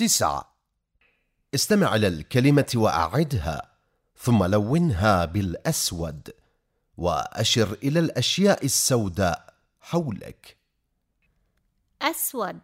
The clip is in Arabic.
تسعة. استمع إلى الكلمة وأعدها ثم لونها بالأسود وأشر إلى الأشياء السوداء حولك. أسود.